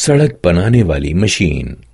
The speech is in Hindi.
सड़क बनाने वाली मशीन।